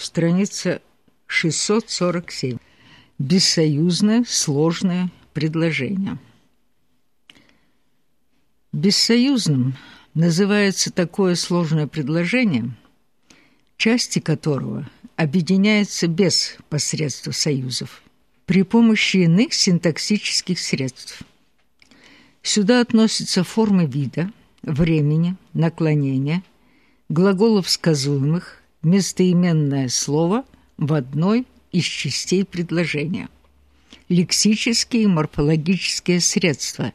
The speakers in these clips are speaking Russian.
Страница 647. Бессоюзное сложное предложение. Бессоюзным называется такое сложное предложение, части которого объединяются без посредства союзов при помощи иных синтаксических средств. Сюда относятся формы вида, времени, наклонения, глаголов сказуемых, местоименное слово в одной из частей предложения. Лексические и морфологические средства,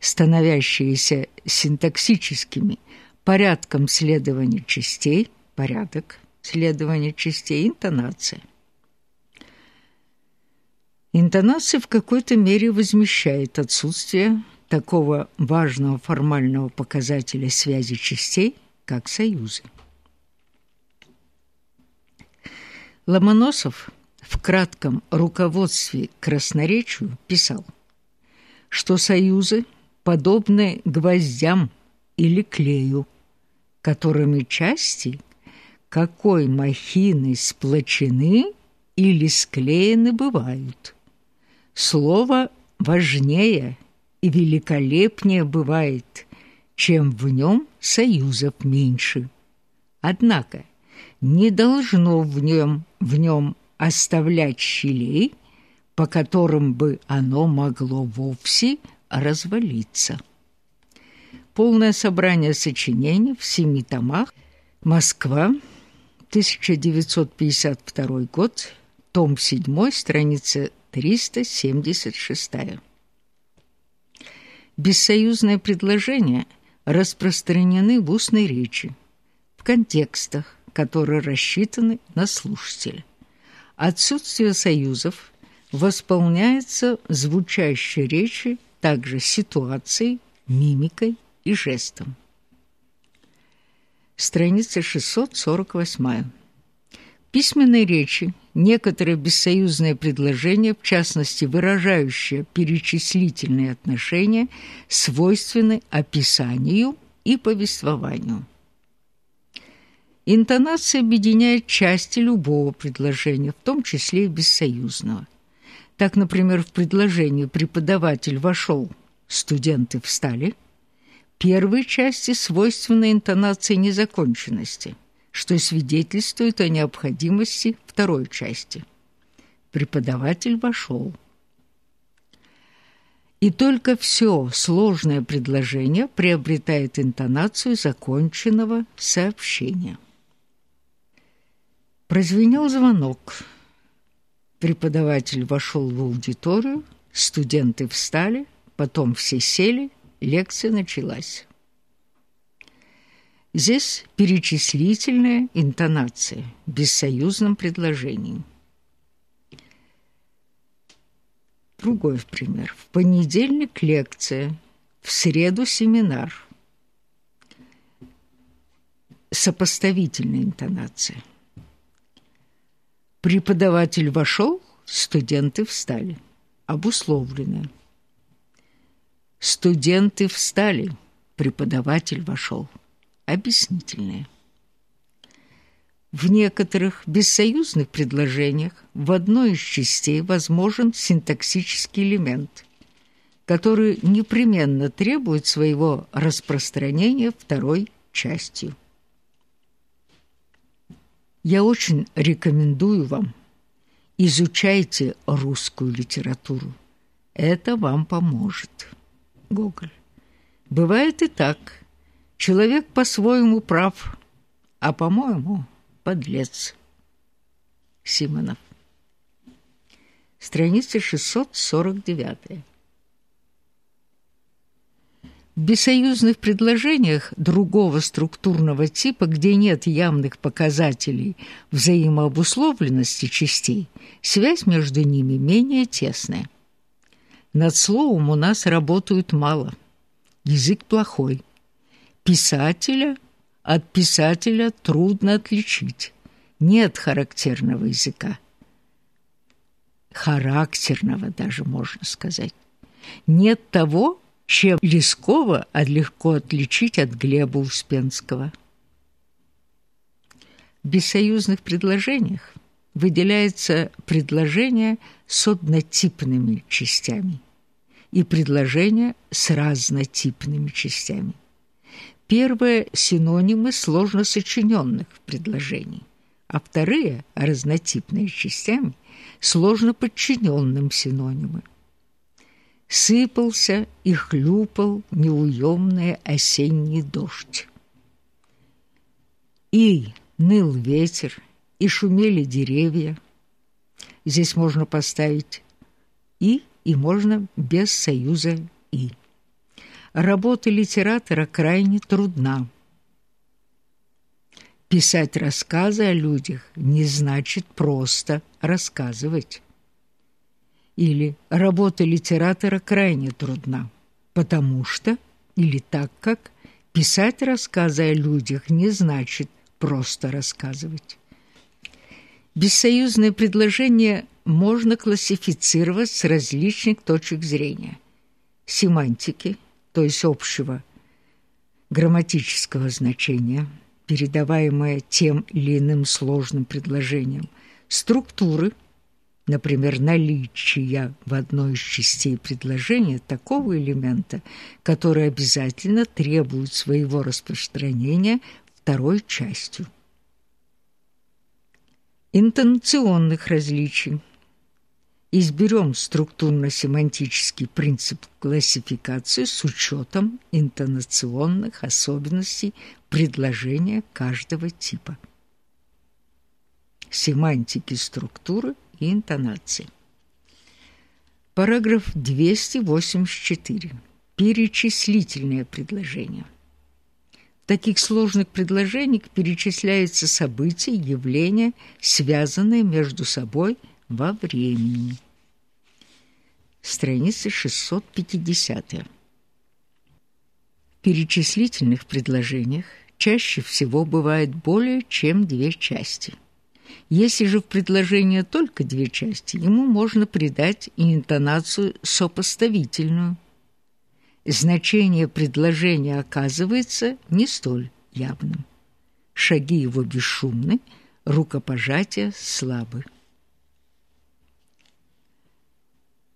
становящиеся синтаксическими, порядком следования частей, порядок следования частей, интонация. Интонация в какой-то мере возмещает отсутствие такого важного формального показателя связи частей, как союзы. Ломоносов в кратком руководстве красноречию писал, что союзы подобны гвоздям или клею, которыми части какой махины сплочены или склеены бывают. Слово важнее и великолепнее бывает, чем в нем союзов меньше. Однако не должно в нем, в нем оставлять щелей, по которым бы оно могло вовсе развалиться. Полное собрание сочинений в семи томах. Москва, 1952 год, том 7, страница 376. Бессоюзные предложения распространены в устной речи, в контекстах, которые рассчитаны на слушателя. Отсутствие союзов восполняется звучащей речи также ситуацией, мимикой и жестом. Страница 648. Письменной речи некоторые бессоюзные предложения, в частности выражающие перечислительные отношения, свойственны описанию и повествованию. Интонация объединяет части любого предложения, в том числе и бессоюзного. Так, например, в предложении «преподаватель вошел, студенты встали» первой части свойственна интонация незаконченности, что свидетельствует о необходимости второй части. Преподаватель вошел. И только все сложное предложение приобретает интонацию законченного сообщения. Прозвенел звонок. Преподаватель вошел в аудиторию, студенты встали, потом все сели, лекция началась. Здесь перечислительная интонация в бессоюзном предложении. Другой пример. В понедельник лекция, в среду семинар. Сопоставительная интонация. Преподаватель вошел, студенты встали. Обусловленное. Студенты встали, преподаватель вошел. Объяснительное. В некоторых бессоюзных предложениях в одной из частей возможен синтаксический элемент, который непременно требует своего распространения второй частью. Я очень рекомендую вам изучайте русскую литературу. Это вам поможет. Гоголь. Бывает и так. Человек по-своему прав, а, по-моему, подлец. Симонов. Страница 649. Бессоюзных предложениях другого структурного типа, где нет явных показателей взаимообусловленности частей, связь между ними менее тесная. Над словом у нас работают мало. Язык плохой. Писателя от писателя трудно отличить. Нет характерного языка. Характерного даже, можно сказать. Нет того, чем Лескова легко отличить от Глеба Успенского. В бессоюзных предложениях выделяется предложение с однотипными частями и предложение с разнотипными частями. Первые – синонимы сложно сочиненных предложений, а вторые – разнотипные частями – сложно подчиненным синонимы. Сыпался и хлюпал неуемный осенний дождь. И ныл ветер, и шумели деревья. Здесь можно поставить «и», и можно без союза «и». Работа литератора крайне трудна. Писать рассказы о людях не значит просто рассказывать. Или работа литератора крайне трудна, потому что, или так как, писать рассказы о людях не значит просто рассказывать. Бессоюзное предложение можно классифицировать с различных точек зрения. Семантики, то есть общего грамматического значения, передаваемое тем или иным сложным предложением, структуры, например, наличия в одной из частей предложения такого элемента, который обязательно требует своего распространения второй частью интонационных различий. Изберем структурно-семантический принцип классификации с учетом интонационных особенностей предложения каждого типа. Семантики структуры и интонации. Параграф 284. Перечислительное предложение таких сложных предложениях перечисляются события, явления, связанные между собой во времени. Страница 650. В перечислительных предложениях чаще всего бывает более чем две части. Если же в предложении только две части, ему можно придать интонацию сопоставительную – значение предложения оказывается не столь явным. Шаги его бесшумны, рукопожатия слабы.